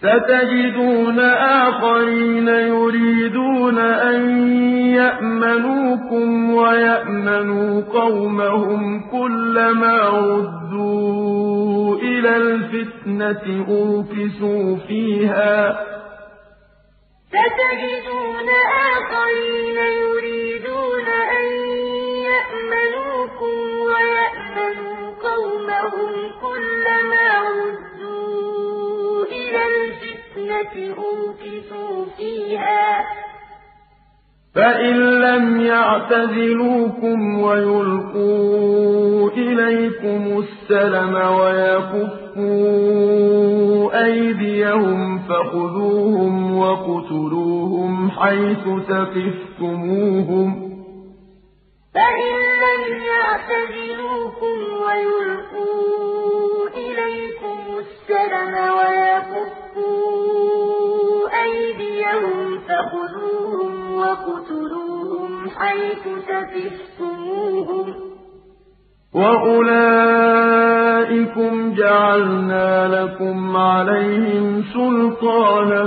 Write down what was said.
سَتَجِدُونَ آخَرِينَ يُرِيدُونَ أَن يَأْمَنُوكُمْ وَيَأْمَنُوا قَوْمَهُمْ كُلَّمَا رُدُّوا إِلَى الْفِتْنَةِ أُرْكِسُوا فِيهَا ۚ. سَتَجِدُونَ آخَرِينَ يُرِيدُونَ أَن يَأْمَنُوكُمْ وَيَأْمَنُوا قَوْمَهُمْ كُلَّمَا الْفِتْنَةِ أُرْكِسُوا فِيهَا ۚ فَإِن لَّمْ يَعْتَزِلُوكُمْ وَيُلْقُوا إِلَيْكُمُ السَّلَمَ وَيَكُفُّوا أَيْدِيَهُمْ فَخُذُوهُمْ وَاقْتُلُوهُمْ حَيْثُ ثَقِفْتُمُوهُمْ ۚ. فَإِن لَّمْ يَعْتَزِلُوكُمْ وَيُلْقُوا إِلَيْكُمُ السَّلَمَ وَيَكُفُّوا فَخُذُوهُمْ وَاقْتُلُوهُمْ حَيْثُ ثَقِفْتُمُوهُمْ ۚ وَأُولَٰئِكُمْ جَعَلْنَا لَكُمْ عَلَيْهِمْ سُلْطَانًا